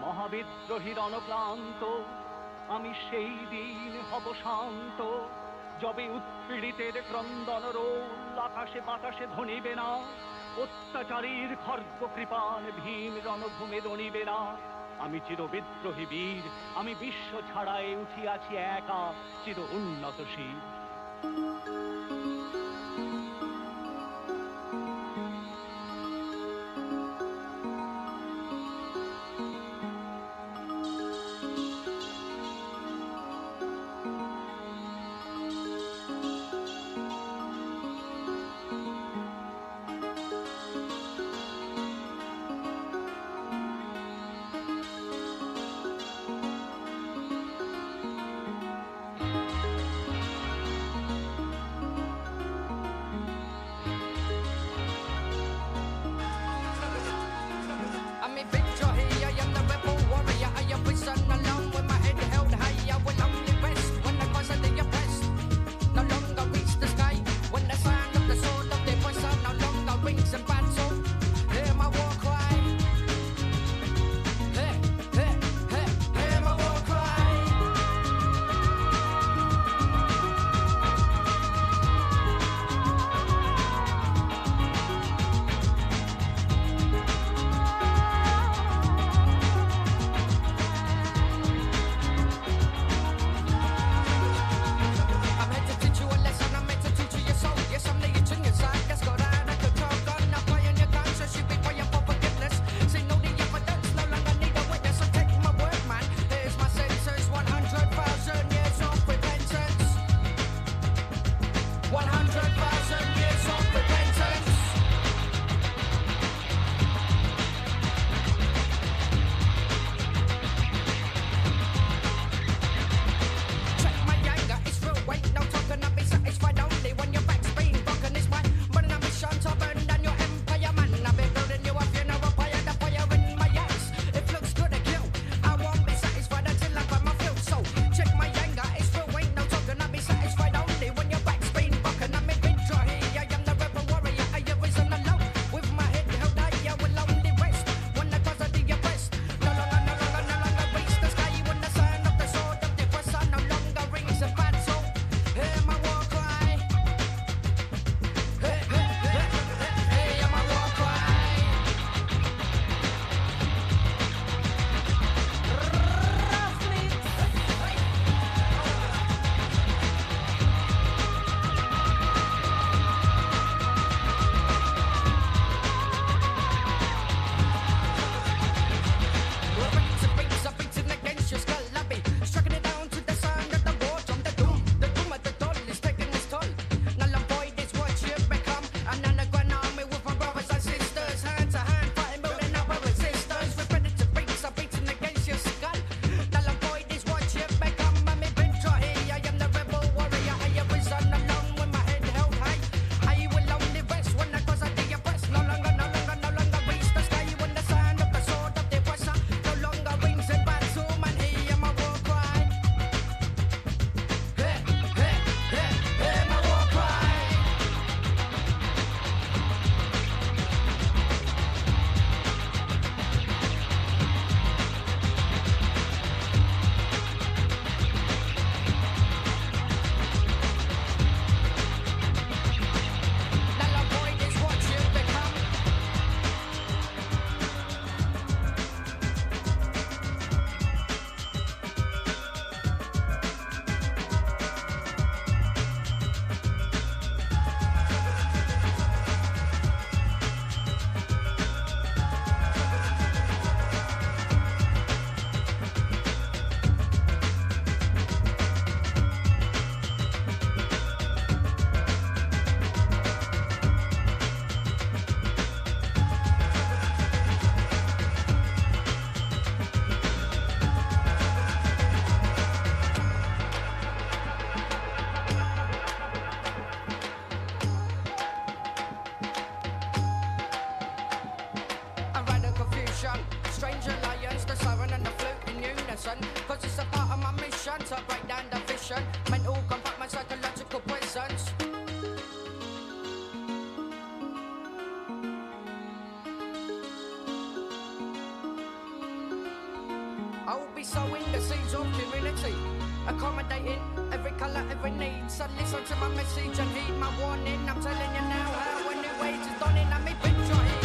মহাবিদ্রোহীর অনক্লান্ত, আমি সেই দিন হব শান্ত। যবে উৎপীড়িতের ক্রন্দন রোল, আকাশে বাতাসে ধনিবে না। অত্যাচারীর খর্গ কৃপান ভীম রণভূমে দনিবে না। আমি চির বিদ্রোহী বীর, আমি বিশ্ব ছাড়ায় উঠিয়াছি একা, চির উন্নত শীত। the vision. Men who combat my psychological. I will be sowing the seeds of humility, accommodating every color, every need. So listen to my message and heed my warning. I'm telling you now how, when the wage is done, I may picture.